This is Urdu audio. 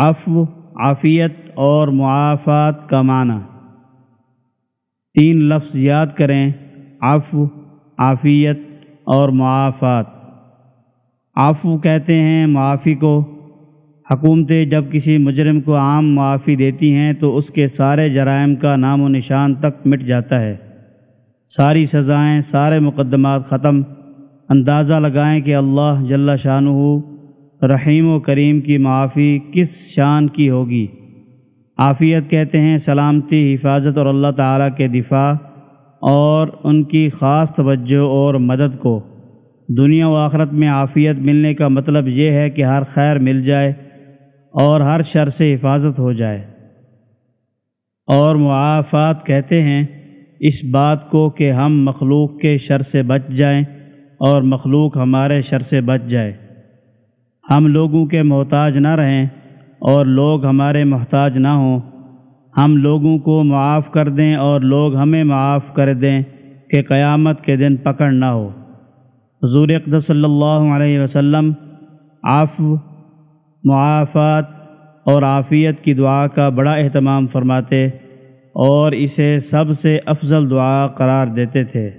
عفو، عافیت اور معافات کا معنی۔ تین لفظ یاد کریں، عفو، عافیت اور معافات۔ عفو کہتے ہیں معافی کو۔ حکومتیں جب کسی مجرم کو عام معافی دیتی ہیں تو اس کے سارے جرائم کا نام و نشان تک مٹ جاتا ہے۔ ساری سزائیں، سارے مقدمات ختم۔ اندازہ لگائیں کہ اللہ جل شانہ رحیم و کریم کی معافی کس شان کی ہوگی؟ عافیت کہتے ہیں سلامتی، حفاظت اور اللہ تعالیٰ کے دفاع اور ان کی خاص توجہ اور مدد کو۔ دنیا و آخرت میں عافیت ملنے کا مطلب یہ ہے کہ ہر خیر مل جائے اور ہر شر سے حفاظت ہو جائے۔ اور معافات کہتے ہیں اس بات کو کہ ہم مخلوق کے شر سے بچ جائیں اور مخلوق ہمارے شر سے بچ جائے۔ ہم لوگوں کے محتاج نہ رہیں اور لوگ ہمارے محتاج نہ ہوں۔ ہم لوگوں کو معاف کر دیں اور لوگ ہمیں معاف کر دیں کہ قیامت کے دن پکڑ نہ ہو۔ حضور اقدس صلی اللہ علیہ وسلم عفو، معافات اور عافیت کی دعا کا بڑا اہتمام فرماتے اور اسے سب سے افضل دعا قرار دیتے تھے۔